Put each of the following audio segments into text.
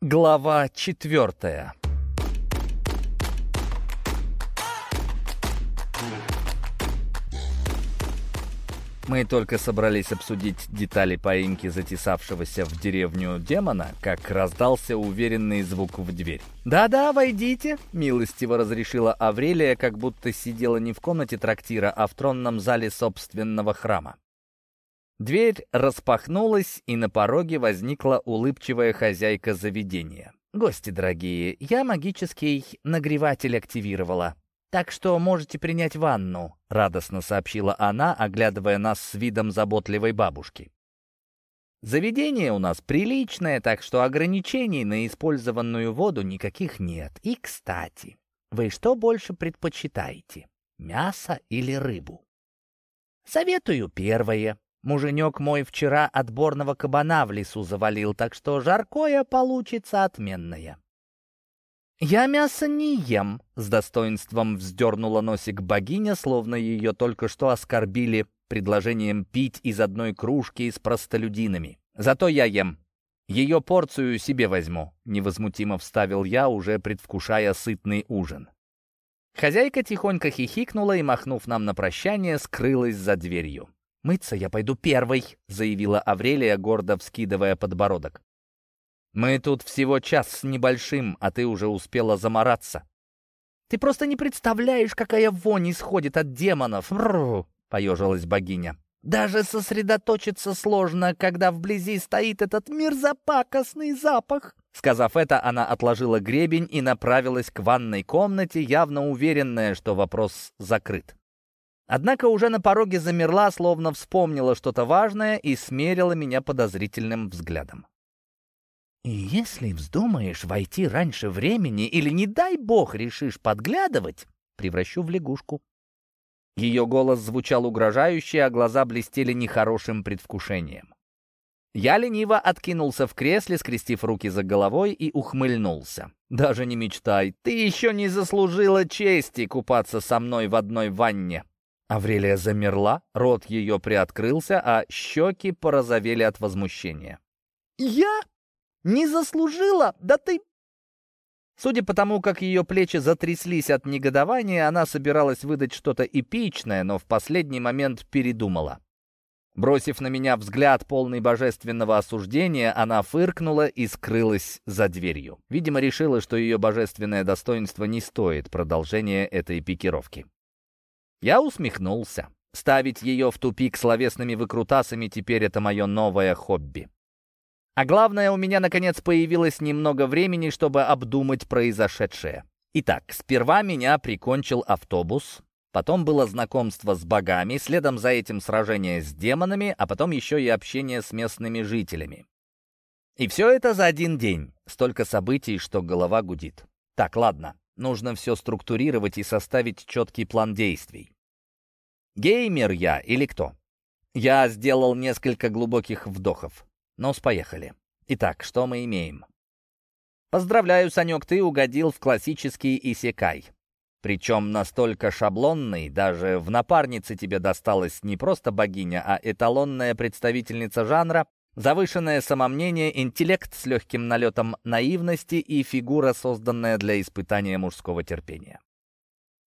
Глава четвертая Мы только собрались обсудить детали поимки затесавшегося в деревню демона, как раздался уверенный звук в дверь. «Да-да, войдите», — милостиво разрешила Аврелия, как будто сидела не в комнате трактира, а в тронном зале собственного храма. Дверь распахнулась, и на пороге возникла улыбчивая хозяйка заведения. «Гости дорогие, я магический нагреватель активировала. «Так что можете принять ванну», — радостно сообщила она, оглядывая нас с видом заботливой бабушки. «Заведение у нас приличное, так что ограничений на использованную воду никаких нет. И, кстати, вы что больше предпочитаете, мясо или рыбу?» «Советую первое. Муженек мой вчера отборного кабана в лесу завалил, так что жаркое получится отменное». «Я мясо не ем», — с достоинством вздернула носик богиня, словно ее только что оскорбили предложением пить из одной кружки с простолюдинами. «Зато я ем. Ее порцию себе возьму», — невозмутимо вставил я, уже предвкушая сытный ужин. Хозяйка тихонько хихикнула и, махнув нам на прощание, скрылась за дверью. «Мыться я пойду первой», — заявила Аврелия, гордо вскидывая подбородок. Мы тут всего час с небольшим, а ты уже успела замораться. Ты просто не представляешь, какая вонь исходит от демонов. Поежилась богиня. Даже сосредоточиться сложно, когда вблизи стоит этот мерзопакостный запах. Сказав это, она отложила гребень и направилась к ванной комнате, явно уверенная, что вопрос закрыт. Однако уже на пороге замерла, словно вспомнила что-то важное и смерила меня подозрительным взглядом. Если вздумаешь войти раньше времени или, не дай бог, решишь подглядывать, превращу в лягушку. Ее голос звучал угрожающе, а глаза блестели нехорошим предвкушением. Я лениво откинулся в кресле, скрестив руки за головой и ухмыльнулся. «Даже не мечтай, ты еще не заслужила чести купаться со мной в одной ванне». Аврелия замерла, рот ее приоткрылся, а щеки порозовели от возмущения. «Я не заслужила? Да ты...» Судя по тому, как ее плечи затряслись от негодования, она собиралась выдать что-то эпичное, но в последний момент передумала. Бросив на меня взгляд, полный божественного осуждения, она фыркнула и скрылась за дверью. Видимо, решила, что ее божественное достоинство не стоит продолжения этой пикировки. Я усмехнулся. Ставить ее в тупик словесными выкрутасами теперь это мое новое хобби. А главное, у меня, наконец, появилось немного времени, чтобы обдумать произошедшее. Итак, сперва меня прикончил автобус, потом было знакомство с богами, следом за этим сражение с демонами, а потом еще и общение с местными жителями. И все это за один день. Столько событий, что голова гудит. Так, ладно, нужно все структурировать и составить четкий план действий. Геймер я или кто? Я сделал несколько глубоких вдохов. Ну, поехали. Итак, что мы имеем? Поздравляю, Санек, ты угодил в классический исекай. Причем настолько шаблонный, даже в напарнице тебе досталась не просто богиня, а эталонная представительница жанра, завышенное самомнение, интеллект с легким налетом наивности и фигура, созданная для испытания мужского терпения.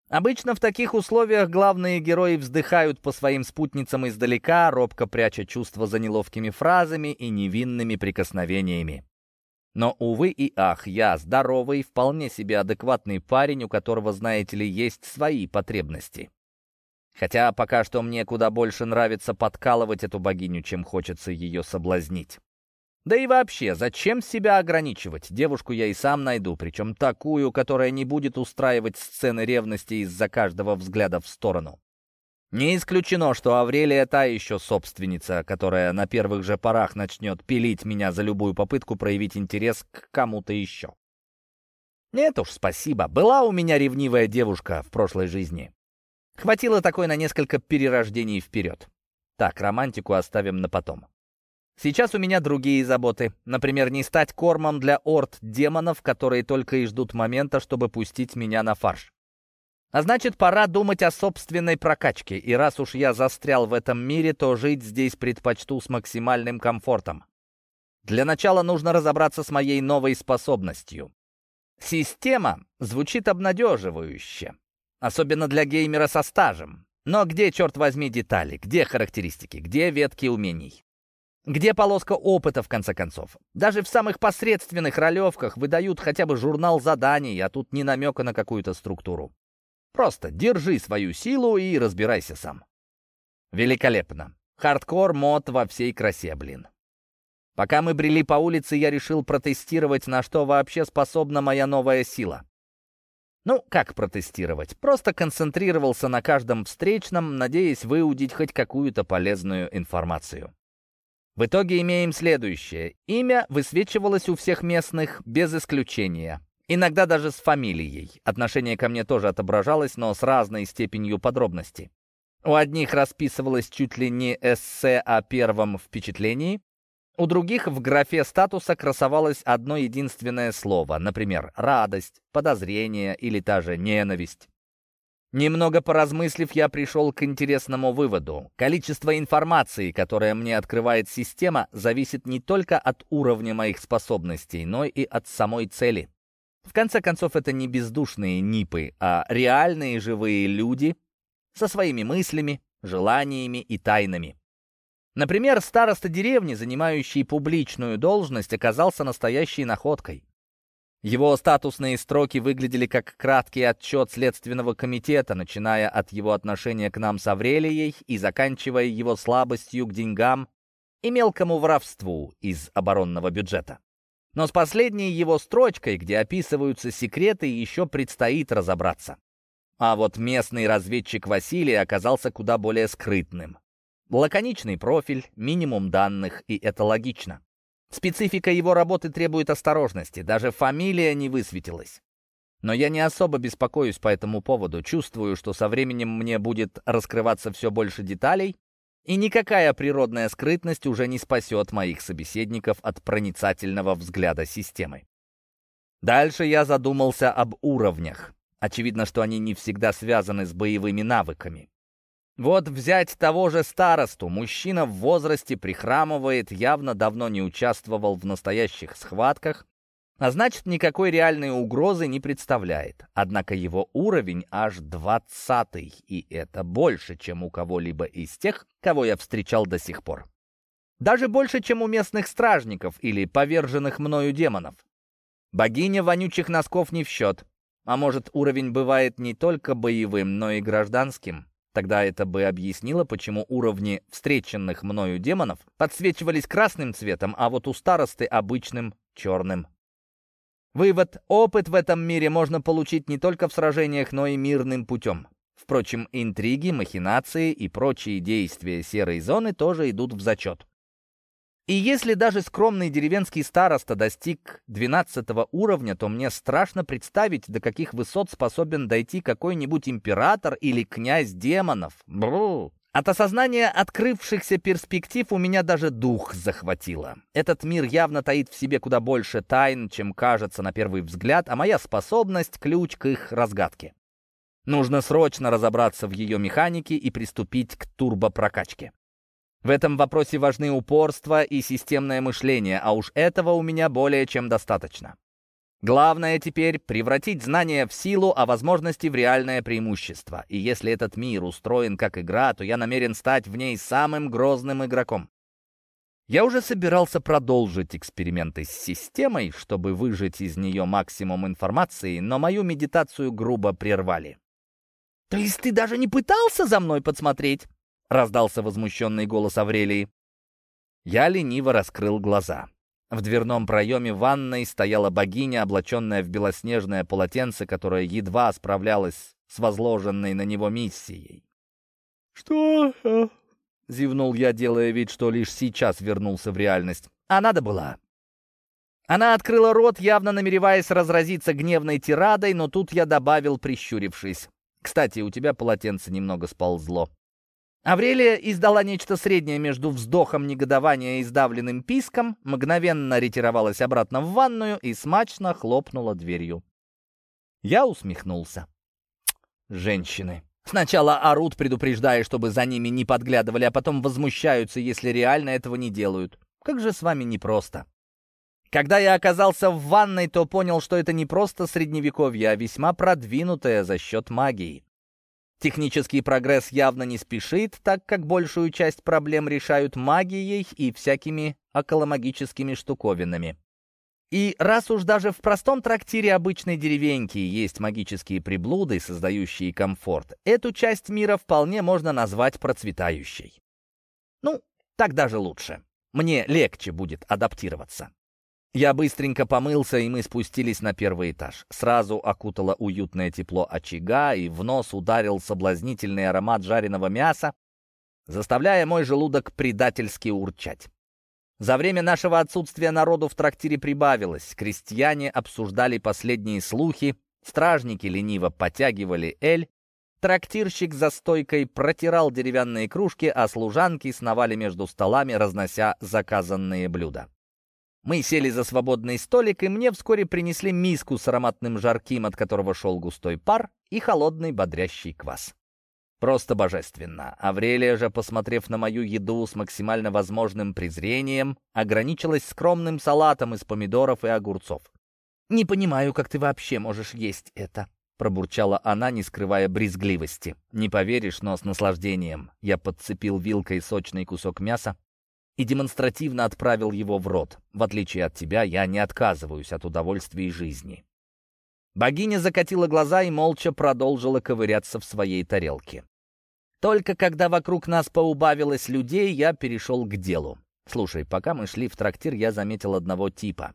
Обычно в таких условиях главные герои вздыхают по своим спутницам издалека, робко пряча чувства за неловкими фразами и невинными прикосновениями. Но, увы и ах, я здоровый, вполне себе адекватный парень, у которого, знаете ли, есть свои потребности. Хотя пока что мне куда больше нравится подкалывать эту богиню, чем хочется ее соблазнить. Да и вообще, зачем себя ограничивать? Девушку я и сам найду, причем такую, которая не будет устраивать сцены ревности из-за каждого взгляда в сторону. Не исключено, что Аврелия та еще собственница, которая на первых же порах начнет пилить меня за любую попытку проявить интерес к кому-то еще. Нет уж, спасибо. Была у меня ревнивая девушка в прошлой жизни. Хватило такой на несколько перерождений вперед. Так, романтику оставим на потом. Сейчас у меня другие заботы. Например, не стать кормом для орд демонов, которые только и ждут момента, чтобы пустить меня на фарш. А значит, пора думать о собственной прокачке, и раз уж я застрял в этом мире, то жить здесь предпочту с максимальным комфортом. Для начала нужно разобраться с моей новой способностью. Система звучит обнадеживающе, особенно для геймера со стажем. Но где, черт возьми, детали? Где характеристики? Где ветки умений? Где полоска опыта, в конце концов? Даже в самых посредственных ролевках выдают хотя бы журнал заданий, а тут ни намека на какую-то структуру. Просто держи свою силу и разбирайся сам. Великолепно. Хардкор мод во всей красе, блин. Пока мы брели по улице, я решил протестировать, на что вообще способна моя новая сила. Ну, как протестировать? Просто концентрировался на каждом встречном, надеясь выудить хоть какую-то полезную информацию. В итоге имеем следующее. Имя высвечивалось у всех местных без исключения. Иногда даже с фамилией. Отношение ко мне тоже отображалось, но с разной степенью подробности. У одних расписывалось чуть ли не эссе о первом впечатлении, у других в графе статуса красовалось одно единственное слово, например, радость, подозрение или та же ненависть. Немного поразмыслив, я пришел к интересному выводу. Количество информации, которое мне открывает система, зависит не только от уровня моих способностей, но и от самой цели. В конце концов, это не бездушные нипы, а реальные живые люди со своими мыслями, желаниями и тайнами. Например, староста деревни, занимающий публичную должность, оказался настоящей находкой. Его статусные строки выглядели как краткий отчет Следственного комитета, начиная от его отношения к нам с Аврелией и заканчивая его слабостью к деньгам и мелкому воровству из оборонного бюджета. Но с последней его строчкой, где описываются секреты, еще предстоит разобраться. А вот местный разведчик Василий оказался куда более скрытным. Лаконичный профиль, минимум данных, и это логично. Специфика его работы требует осторожности, даже фамилия не высветилась. Но я не особо беспокоюсь по этому поводу, чувствую, что со временем мне будет раскрываться все больше деталей, и никакая природная скрытность уже не спасет моих собеседников от проницательного взгляда системы. Дальше я задумался об уровнях. Очевидно, что они не всегда связаны с боевыми навыками. Вот взять того же старосту. Мужчина в возрасте прихрамывает, явно давно не участвовал в настоящих схватках, а значит, никакой реальной угрозы не представляет. Однако его уровень аж двадцатый, и это больше, чем у кого-либо из тех, кого я встречал до сих пор. Даже больше, чем у местных стражников или поверженных мною демонов. Богиня вонючих носков не в счет. А может, уровень бывает не только боевым, но и гражданским? Тогда это бы объяснило, почему уровни встреченных мною демонов подсвечивались красным цветом, а вот у старосты обычным черным. Вывод. Опыт в этом мире можно получить не только в сражениях, но и мирным путем. Впрочем, интриги, махинации и прочие действия серой зоны тоже идут в зачет. И если даже скромный деревенский староста достиг 12 уровня, то мне страшно представить, до каких высот способен дойти какой-нибудь император или князь демонов. Бру. От осознания открывшихся перспектив у меня даже дух захватило. Этот мир явно таит в себе куда больше тайн, чем кажется на первый взгляд, а моя способность — ключ к их разгадке. Нужно срочно разобраться в ее механике и приступить к турбопрокачке. В этом вопросе важны упорство и системное мышление, а уж этого у меня более чем достаточно. Главное теперь превратить знания в силу, а возможности в реальное преимущество. И если этот мир устроен как игра, то я намерен стать в ней самым грозным игроком. Я уже собирался продолжить эксперименты с системой, чтобы выжать из нее максимум информации, но мою медитацию грубо прервали. «То есть ты даже не пытался за мной подсмотреть?» — раздался возмущенный голос Аврелии. Я лениво раскрыл глаза. В дверном проеме ванной стояла богиня, облаченная в белоснежное полотенце, которое едва справлялось с возложенной на него миссией. «Что?» — зевнул я, делая вид, что лишь сейчас вернулся в реальность. «А надо было». Она открыла рот, явно намереваясь разразиться гневной тирадой, но тут я добавил, прищурившись. «Кстати, у тебя полотенце немного сползло». Аврелия издала нечто среднее между вздохом негодования и сдавленным писком, мгновенно ретировалась обратно в ванную и смачно хлопнула дверью. Я усмехнулся. Женщины. Сначала орут, предупреждая, чтобы за ними не подглядывали, а потом возмущаются, если реально этого не делают. Как же с вами непросто. Когда я оказался в ванной, то понял, что это не просто средневековье, а весьма продвинутое за счет магии. Технический прогресс явно не спешит, так как большую часть проблем решают магией и всякими околомагическими штуковинами. И раз уж даже в простом трактире обычной деревеньки есть магические приблуды, создающие комфорт, эту часть мира вполне можно назвать процветающей. Ну, так даже лучше. Мне легче будет адаптироваться. Я быстренько помылся, и мы спустились на первый этаж. Сразу окутало уютное тепло очага, и в нос ударил соблазнительный аромат жареного мяса, заставляя мой желудок предательски урчать. За время нашего отсутствия народу в трактире прибавилось. Крестьяне обсуждали последние слухи, стражники лениво потягивали эль, трактирщик за стойкой протирал деревянные кружки, а служанки сновали между столами, разнося заказанные блюда. Мы сели за свободный столик, и мне вскоре принесли миску с ароматным жарким, от которого шел густой пар, и холодный бодрящий квас. Просто божественно. Аврелия же, посмотрев на мою еду с максимально возможным презрением, ограничилась скромным салатом из помидоров и огурцов. «Не понимаю, как ты вообще можешь есть это», — пробурчала она, не скрывая брезгливости. «Не поверишь, но с наслаждением». Я подцепил вилкой сочный кусок мяса и демонстративно отправил его в рот. В отличие от тебя, я не отказываюсь от удовольствий жизни. Богиня закатила глаза и молча продолжила ковыряться в своей тарелке. Только когда вокруг нас поубавилось людей, я перешел к делу. Слушай, пока мы шли в трактир, я заметил одного типа.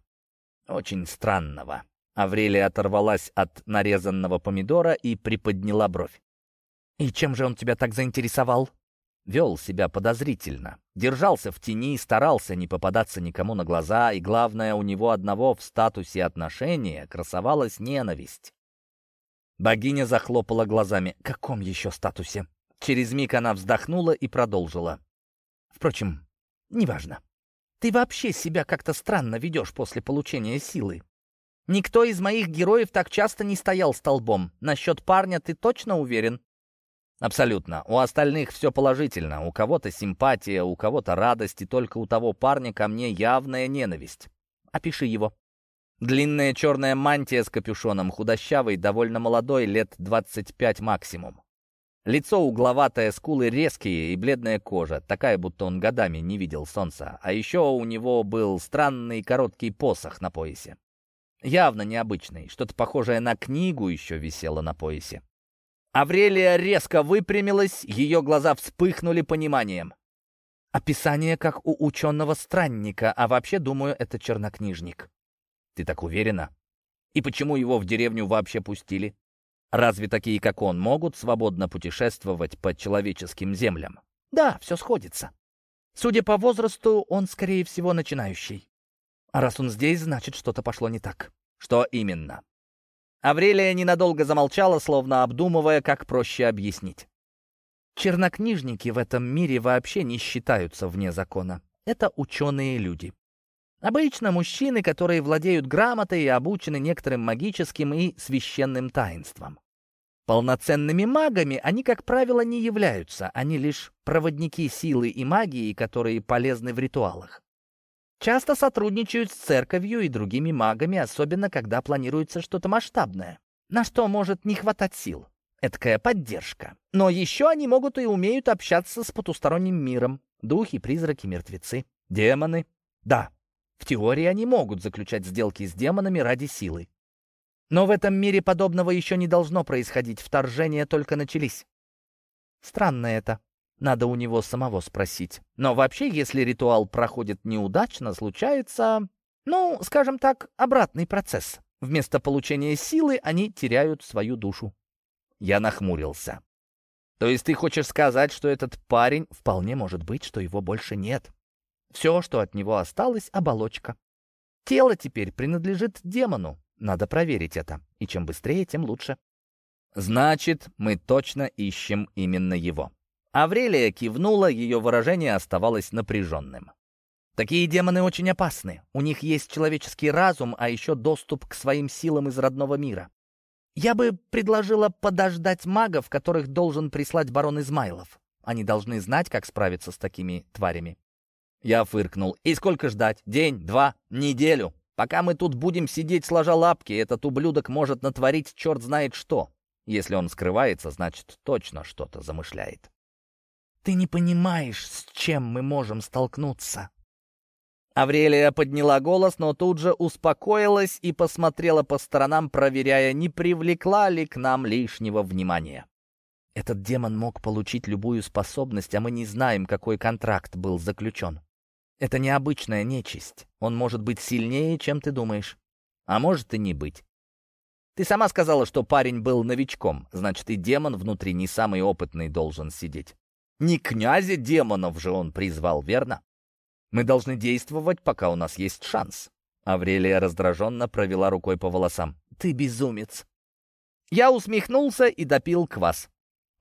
Очень странного. Аврелия оторвалась от нарезанного помидора и приподняла бровь. «И чем же он тебя так заинтересовал?» Вел себя подозрительно. Держался в тени, старался не попадаться никому на глаза, и, главное, у него одного в статусе отношения красовалась ненависть. Богиня захлопала глазами. «Каком еще статусе?» Через миг она вздохнула и продолжила. «Впрочем, неважно. Ты вообще себя как-то странно ведешь после получения силы. Никто из моих героев так часто не стоял столбом. Насчет парня ты точно уверен?» Абсолютно. У остальных все положительно. У кого-то симпатия, у кого-то радость, и только у того парня ко мне явная ненависть. Опиши его. Длинная черная мантия с капюшоном, худощавый, довольно молодой, лет 25 максимум. Лицо угловатое, скулы резкие и бледная кожа, такая, будто он годами не видел солнца. А еще у него был странный короткий посох на поясе. Явно необычный, что-то похожее на книгу еще висело на поясе. Аврелия резко выпрямилась, ее глаза вспыхнули пониманием. Описание как у ученого-странника, а вообще, думаю, это чернокнижник. Ты так уверена? И почему его в деревню вообще пустили? Разве такие, как он, могут свободно путешествовать по человеческим землям? Да, все сходится. Судя по возрасту, он, скорее всего, начинающий. А раз он здесь, значит, что-то пошло не так. Что именно? Аврелия ненадолго замолчала, словно обдумывая, как проще объяснить. Чернокнижники в этом мире вообще не считаются вне закона. Это ученые люди. Обычно мужчины, которые владеют грамотой и обучены некоторым магическим и священным таинствам. Полноценными магами они, как правило, не являются, они лишь проводники силы и магии, которые полезны в ритуалах. Часто сотрудничают с церковью и другими магами, особенно когда планируется что-то масштабное, на что может не хватать сил. Эдакая поддержка. Но еще они могут и умеют общаться с потусторонним миром. Духи, призраки, мертвецы, демоны. Да, в теории они могут заключать сделки с демонами ради силы. Но в этом мире подобного еще не должно происходить, вторжения только начались. Странно это. Надо у него самого спросить. Но вообще, если ритуал проходит неудачно, случается, ну, скажем так, обратный процесс. Вместо получения силы они теряют свою душу. Я нахмурился. То есть ты хочешь сказать, что этот парень вполне может быть, что его больше нет? Все, что от него осталось, оболочка. Тело теперь принадлежит демону. Надо проверить это. И чем быстрее, тем лучше. Значит, мы точно ищем именно его. Аврелия кивнула, ее выражение оставалось напряженным. Такие демоны очень опасны. У них есть человеческий разум, а еще доступ к своим силам из родного мира. Я бы предложила подождать магов, которых должен прислать барон Измайлов. Они должны знать, как справиться с такими тварями. Я фыркнул. И сколько ждать? День? Два? Неделю? Пока мы тут будем сидеть сложа лапки, этот ублюдок может натворить черт знает что. Если он скрывается, значит, точно что-то замышляет. Ты не понимаешь, с чем мы можем столкнуться. Аврелия подняла голос, но тут же успокоилась и посмотрела по сторонам, проверяя, не привлекла ли к нам лишнего внимания. Этот демон мог получить любую способность, а мы не знаем, какой контракт был заключен. Это необычная нечисть. Он может быть сильнее, чем ты думаешь. А может и не быть. Ты сама сказала, что парень был новичком, значит, и демон внутри не самый опытный должен сидеть. Не князя демонов же он призвал, верно? Мы должны действовать, пока у нас есть шанс. Аврелия раздраженно провела рукой по волосам. «Ты безумец!» Я усмехнулся и допил квас.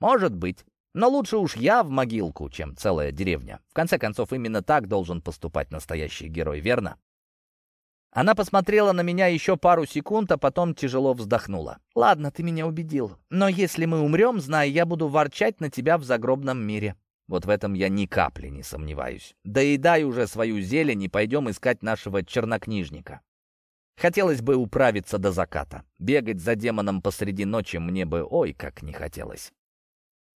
«Может быть. Но лучше уж я в могилку, чем целая деревня. В конце концов, именно так должен поступать настоящий герой, верно?» Она посмотрела на меня еще пару секунд, а потом тяжело вздохнула. «Ладно, ты меня убедил. Но если мы умрем, знай, я буду ворчать на тебя в загробном мире. Вот в этом я ни капли не сомневаюсь. Доедай уже свою зелень и пойдем искать нашего чернокнижника. Хотелось бы управиться до заката. Бегать за демоном посреди ночи мне бы ой как не хотелось.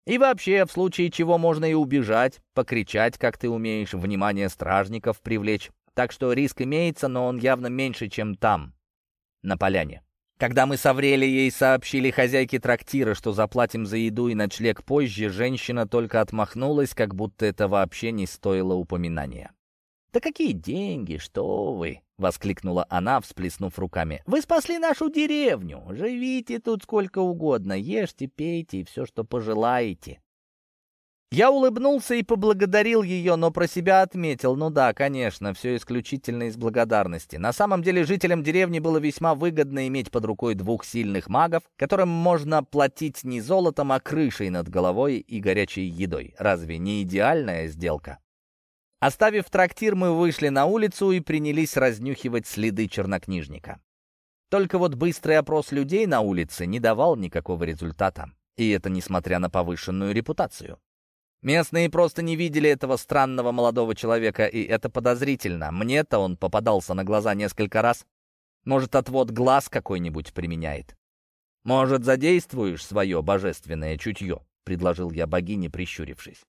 И вообще, в случае чего можно и убежать, покричать, как ты умеешь, внимание стражников привлечь. Так что риск имеется, но он явно меньше, чем там, на поляне. Когда мы с Аврелией сообщили хозяйке трактира, что заплатим за еду и ночлег позже, женщина только отмахнулась, как будто это вообще не стоило упоминания. «Да какие деньги, что вы!» — воскликнула она, всплеснув руками. «Вы спасли нашу деревню! Живите тут сколько угодно, ешьте, пейте и все, что пожелаете. Я улыбнулся и поблагодарил ее, но про себя отметил, ну да, конечно, все исключительно из благодарности. На самом деле жителям деревни было весьма выгодно иметь под рукой двух сильных магов, которым можно платить не золотом, а крышей над головой и горячей едой. Разве не идеальная сделка? Оставив трактир, мы вышли на улицу и принялись разнюхивать следы чернокнижника. Только вот быстрый опрос людей на улице не давал никакого результата. И это несмотря на повышенную репутацию. Местные просто не видели этого странного молодого человека, и это подозрительно. Мне-то он попадался на глаза несколько раз. Может, отвод глаз какой-нибудь применяет. «Может, задействуешь свое божественное чутье?» — предложил я богине, прищурившись.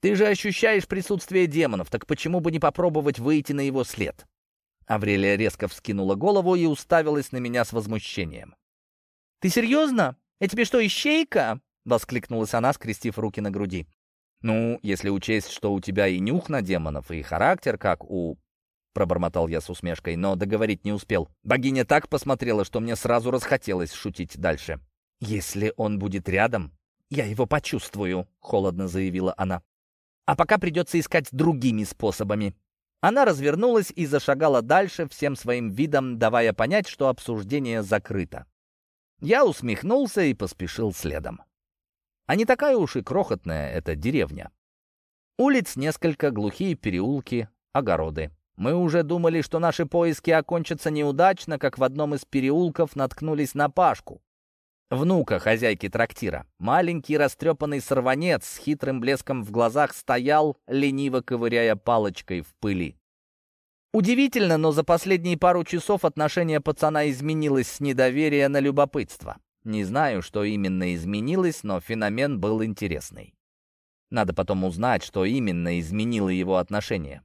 «Ты же ощущаешь присутствие демонов, так почему бы не попробовать выйти на его след?» Аврелия резко вскинула голову и уставилась на меня с возмущением. «Ты серьезно? Я тебе что, ищейка?» — воскликнулась она, скрестив руки на груди. «Ну, если учесть, что у тебя и нюх на демонов, и характер, как у...» Пробормотал я с усмешкой, но договорить не успел. Богиня так посмотрела, что мне сразу расхотелось шутить дальше. «Если он будет рядом, я его почувствую», — холодно заявила она. «А пока придется искать другими способами». Она развернулась и зашагала дальше, всем своим видом давая понять, что обсуждение закрыто. Я усмехнулся и поспешил следом. А не такая уж и крохотная эта деревня. Улиц несколько, глухие переулки, огороды. Мы уже думали, что наши поиски окончатся неудачно, как в одном из переулков наткнулись на Пашку. Внука хозяйки трактира. Маленький растрепанный сорванец с хитрым блеском в глазах стоял, лениво ковыряя палочкой в пыли. Удивительно, но за последние пару часов отношение пацана изменилось с недоверия на любопытство. Не знаю, что именно изменилось, но феномен был интересный. Надо потом узнать, что именно изменило его отношение.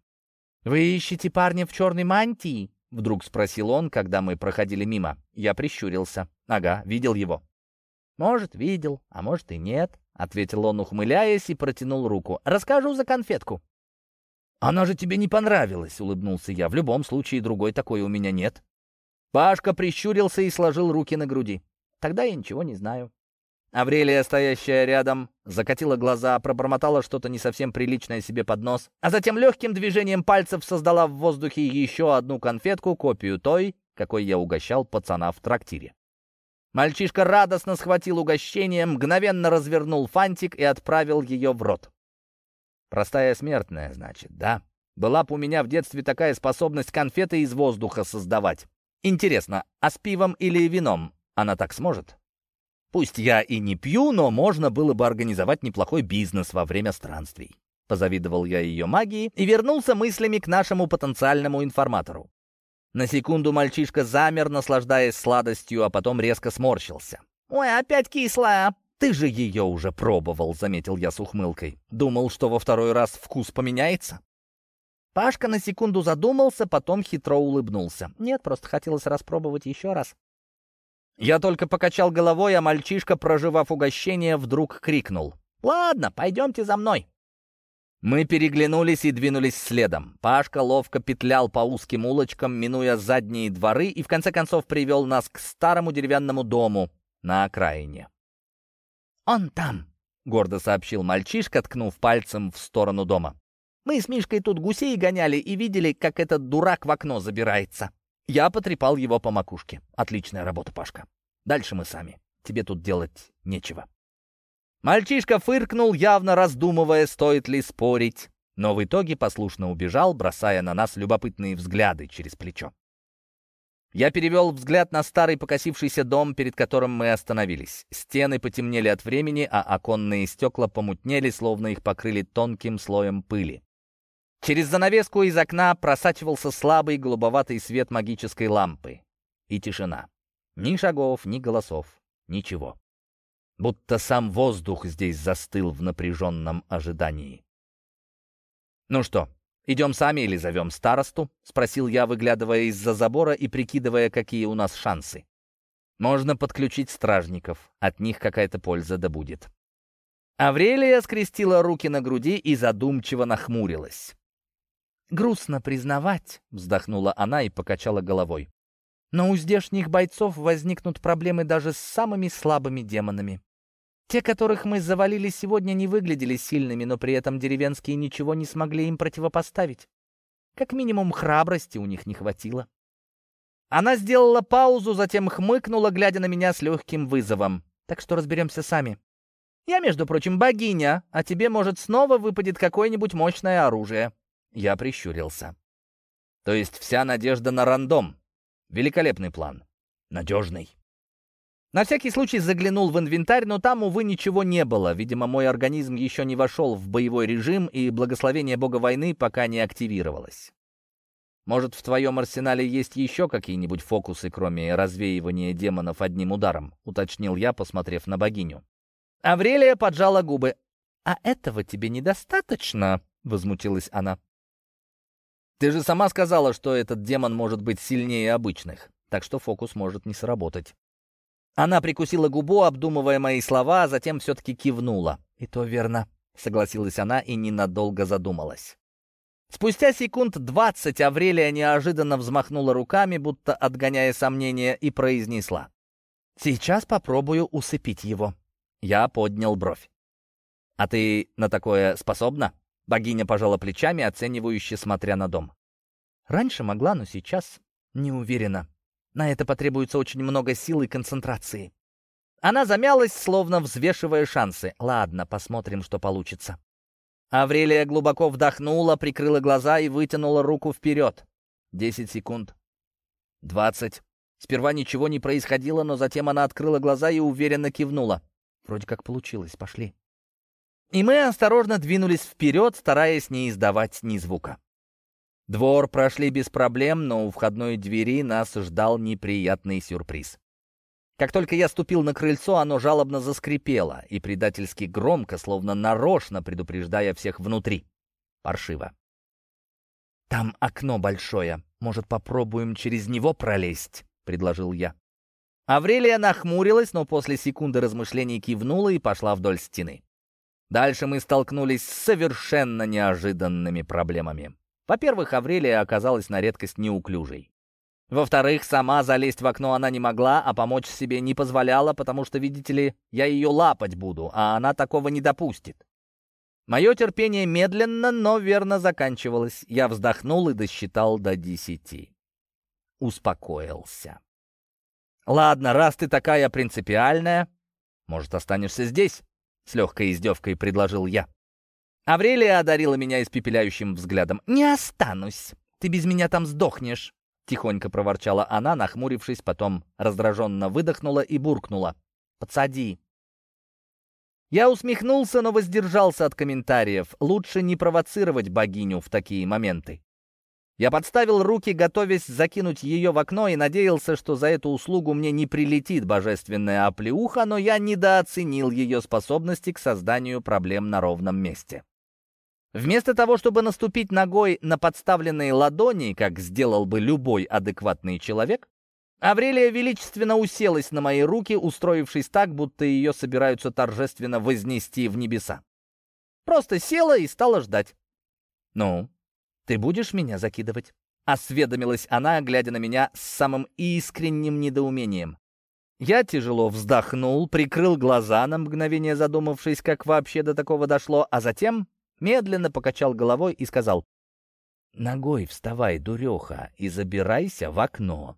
«Вы ищете парня в черной мантии?» — вдруг спросил он, когда мы проходили мимо. Я прищурился. «Ага, видел его». «Может, видел, а может и нет», — ответил он, ухмыляясь, и протянул руку. «Расскажу за конфетку». «Она же тебе не понравилась», — улыбнулся я. «В любом случае, другой такой у меня нет». Пашка прищурился и сложил руки на груди. Тогда я ничего не знаю. Аврелия, стоящая рядом, закатила глаза, пробормотала что-то не совсем приличное себе под нос, а затем легким движением пальцев создала в воздухе еще одну конфетку, копию той, какой я угощал пацана в трактире. Мальчишка радостно схватил угощение, мгновенно развернул фантик и отправил ее в рот. Простая смертная, значит, да? Была бы у меня в детстве такая способность конфеты из воздуха создавать. Интересно, а с пивом или вином она так сможет? Пусть я и не пью, но можно было бы организовать неплохой бизнес во время странствий. Позавидовал я ее магии и вернулся мыслями к нашему потенциальному информатору. На секунду мальчишка замер, наслаждаясь сладостью, а потом резко сморщился. «Ой, опять кислая!» «Ты же ее уже пробовал», — заметил я с ухмылкой. «Думал, что во второй раз вкус поменяется?» Пашка на секунду задумался, потом хитро улыбнулся. «Нет, просто хотелось распробовать еще раз». Я только покачал головой, а мальчишка, проживав угощение, вдруг крикнул. «Ладно, пойдемте за мной». Мы переглянулись и двинулись следом. Пашка ловко петлял по узким улочкам, минуя задние дворы, и в конце концов привел нас к старому деревянному дому на окраине. «Он там», — гордо сообщил мальчишка, ткнув пальцем в сторону дома. «Мы с Мишкой тут гусей гоняли и видели, как этот дурак в окно забирается». Я потрепал его по макушке. «Отличная работа, Пашка. Дальше мы сами. Тебе тут делать нечего». Мальчишка фыркнул, явно раздумывая, стоит ли спорить, но в итоге послушно убежал, бросая на нас любопытные взгляды через плечо. Я перевел взгляд на старый покосившийся дом, перед которым мы остановились. Стены потемнели от времени, а оконные стекла помутнели, словно их покрыли тонким слоем пыли. Через занавеску из окна просачивался слабый голубоватый свет магической лампы. И тишина. Ни шагов, ни голосов, ничего будто сам воздух здесь застыл в напряженном ожидании. «Ну что, идем сами или зовем старосту?» — спросил я, выглядывая из-за забора и прикидывая, какие у нас шансы. «Можно подключить стражников, от них какая-то польза да будет». Аврелия скрестила руки на груди и задумчиво нахмурилась. «Грустно признавать», — вздохнула она и покачала головой. «Но у здешних бойцов возникнут проблемы даже с самыми слабыми демонами. Те, которых мы завалили сегодня, не выглядели сильными, но при этом деревенские ничего не смогли им противопоставить. Как минимум храбрости у них не хватило. Она сделала паузу, затем хмыкнула, глядя на меня с легким вызовом. Так что разберемся сами. Я, между прочим, богиня, а тебе, может, снова выпадет какое-нибудь мощное оружие. Я прищурился. То есть вся надежда на рандом. Великолепный план. Надежный. На всякий случай заглянул в инвентарь, но там, увы, ничего не было. Видимо, мой организм еще не вошел в боевой режим, и благословение бога войны пока не активировалось. Может, в твоем арсенале есть еще какие-нибудь фокусы, кроме развеивания демонов одним ударом?» — уточнил я, посмотрев на богиню. Аврелия поджала губы. «А этого тебе недостаточно?» — возмутилась она. «Ты же сама сказала, что этот демон может быть сильнее обычных, так что фокус может не сработать». Она прикусила губу, обдумывая мои слова, а затем все-таки кивнула. «И то верно», — согласилась она и ненадолго задумалась. Спустя секунд двадцать Аврелия неожиданно взмахнула руками, будто отгоняя сомнения, и произнесла. «Сейчас попробую усыпить его». Я поднял бровь. «А ты на такое способна?» Богиня пожала плечами, оценивающе смотря на дом. «Раньше могла, но сейчас не уверена. На это потребуется очень много сил и концентрации. Она замялась, словно взвешивая шансы. Ладно, посмотрим, что получится. Аврелия глубоко вдохнула, прикрыла глаза и вытянула руку вперед. Десять секунд. Двадцать. Сперва ничего не происходило, но затем она открыла глаза и уверенно кивнула. Вроде как получилось, пошли. И мы осторожно двинулись вперед, стараясь не издавать ни звука. Двор прошли без проблем, но у входной двери нас ждал неприятный сюрприз. Как только я ступил на крыльцо, оно жалобно заскрипело и предательски громко, словно нарочно предупреждая всех внутри. Паршиво. «Там окно большое. Может, попробуем через него пролезть?» — предложил я. Аврелия нахмурилась, но после секунды размышлений кивнула и пошла вдоль стены. Дальше мы столкнулись с совершенно неожиданными проблемами. Во-первых, Аврелия оказалась на редкость неуклюжей. Во-вторых, сама залезть в окно она не могла, а помочь себе не позволяла, потому что, видите ли, я ее лапать буду, а она такого не допустит. Мое терпение медленно, но верно заканчивалось. Я вздохнул и досчитал до десяти. Успокоился. «Ладно, раз ты такая принципиальная, может, останешься здесь?» — с легкой издевкой предложил я. Аврелия одарила меня испепеляющим взглядом. «Не останусь. Ты без меня там сдохнешь», — тихонько проворчала она, нахмурившись, потом раздраженно выдохнула и буркнула. «Подсади». Я усмехнулся, но воздержался от комментариев. Лучше не провоцировать богиню в такие моменты. Я подставил руки, готовясь закинуть ее в окно, и надеялся, что за эту услугу мне не прилетит божественная оплеуха, но я недооценил ее способности к созданию проблем на ровном месте. Вместо того, чтобы наступить ногой на подставленные ладони, как сделал бы любой адекватный человек, Аврелия величественно уселась на мои руки, устроившись так, будто ее собираются торжественно вознести в небеса. Просто села и стала ждать. «Ну, ты будешь меня закидывать?» — осведомилась она, глядя на меня с самым искренним недоумением. Я тяжело вздохнул, прикрыл глаза на мгновение, задумавшись, как вообще до такого дошло, а затем медленно покачал головой и сказал, «Ногой вставай, дуреха, и забирайся в окно».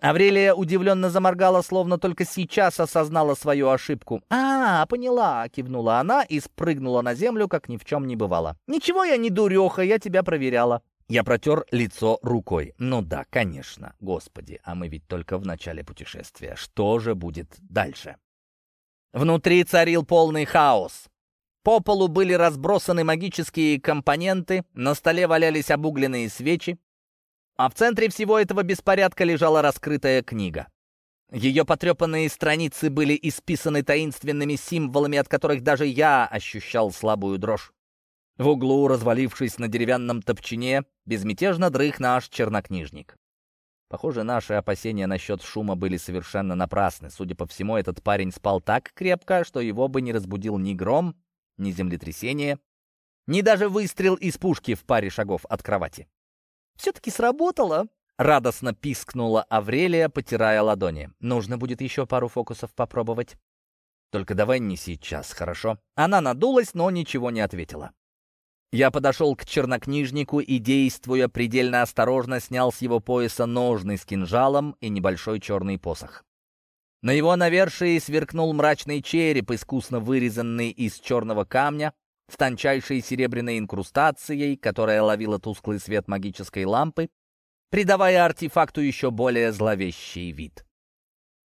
Аврелия удивленно заморгала, словно только сейчас осознала свою ошибку. «А, поняла!» — кивнула она и спрыгнула на землю, как ни в чем не бывало. «Ничего я не дуреха, я тебя проверяла». Я протер лицо рукой. «Ну да, конечно. Господи, а мы ведь только в начале путешествия. Что же будет дальше?» Внутри царил полный хаос. По полу были разбросаны магические компоненты, на столе валялись обугленные свечи, а в центре всего этого беспорядка лежала раскрытая книга. Ее потрепанные страницы были исписаны таинственными символами, от которых даже я ощущал слабую дрожь. В углу, развалившись на деревянном топчине, безмятежно дрых наш чернокнижник. Похоже, наши опасения насчет шума были совершенно напрасны. Судя по всему, этот парень спал так крепко, что его бы не разбудил ни гром, ни землетрясение, ни даже выстрел из пушки в паре шагов от кровати. «Все-таки сработало!» — радостно пискнула Аврелия, потирая ладони. «Нужно будет еще пару фокусов попробовать». «Только давай не сейчас, хорошо?» Она надулась, но ничего не ответила. Я подошел к чернокнижнику и, действуя предельно осторожно, снял с его пояса ножны с кинжалом и небольшой черный посох. На его навершии сверкнул мрачный череп, искусно вырезанный из черного камня, с тончайшей серебряной инкрустацией, которая ловила тусклый свет магической лампы, придавая артефакту еще более зловещий вид.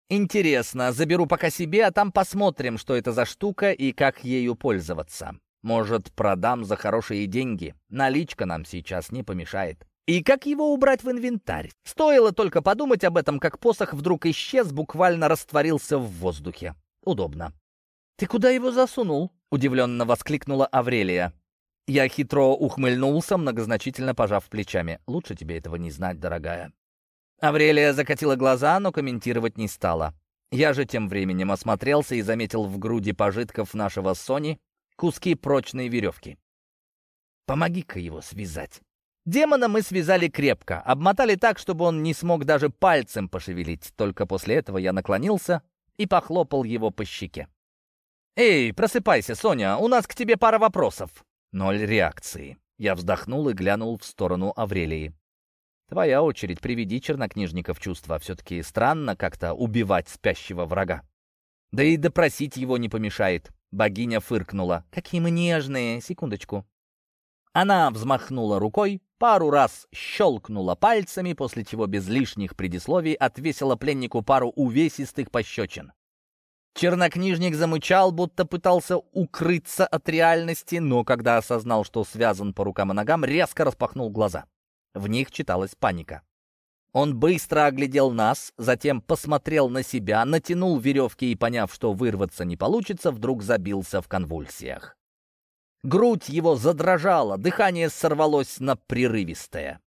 Интересно, заберу пока себе, а там посмотрим, что это за штука и как ею пользоваться. Может, продам за хорошие деньги. Наличка нам сейчас не помешает. И как его убрать в инвентарь? Стоило только подумать об этом, как посох вдруг исчез, буквально растворился в воздухе. Удобно. «Ты куда его засунул?» Удивленно воскликнула Аврелия. Я хитро ухмыльнулся, многозначительно пожав плечами. «Лучше тебе этого не знать, дорогая». Аврелия закатила глаза, но комментировать не стала. Я же тем временем осмотрелся и заметил в груди пожитков нашего Сони куски прочной веревки. «Помоги-ка его связать». Демона мы связали крепко, обмотали так, чтобы он не смог даже пальцем пошевелить. Только после этого я наклонился и похлопал его по щеке. «Эй, просыпайся, Соня, у нас к тебе пара вопросов». Ноль реакции. Я вздохнул и глянул в сторону Аврелии. «Твоя очередь, приведи чернокнижника в чувство. Все-таки странно как-то убивать спящего врага». «Да и допросить его не помешает». Богиня фыркнула. «Какие мы нежные! Секундочку». Она взмахнула рукой, пару раз щелкнула пальцами, после чего без лишних предисловий отвесила пленнику пару увесистых пощечин. Чернокнижник замычал, будто пытался укрыться от реальности, но когда осознал, что связан по рукам и ногам, резко распахнул глаза. В них читалась паника. Он быстро оглядел нас, затем посмотрел на себя, натянул веревки и, поняв, что вырваться не получится, вдруг забился в конвульсиях. Грудь его задрожала, дыхание сорвалось на прерывистое.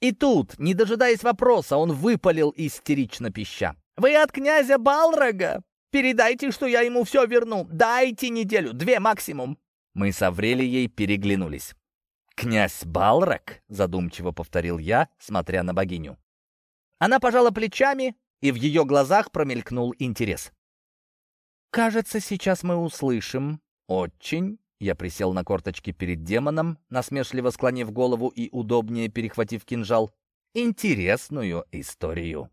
И тут, не дожидаясь вопроса, он выпалил истерично пища. «Вы от князя Балрога? Передайте, что я ему все верну. Дайте неделю, две максимум». Мы с Аврелией переглянулись. «Князь Балрак?» — задумчиво повторил я, смотря на богиню. Она пожала плечами, и в ее глазах промелькнул интерес. «Кажется, сейчас мы услышим очень...» Я присел на корточки перед демоном, насмешливо склонив голову и удобнее перехватив кинжал. «Интересную историю».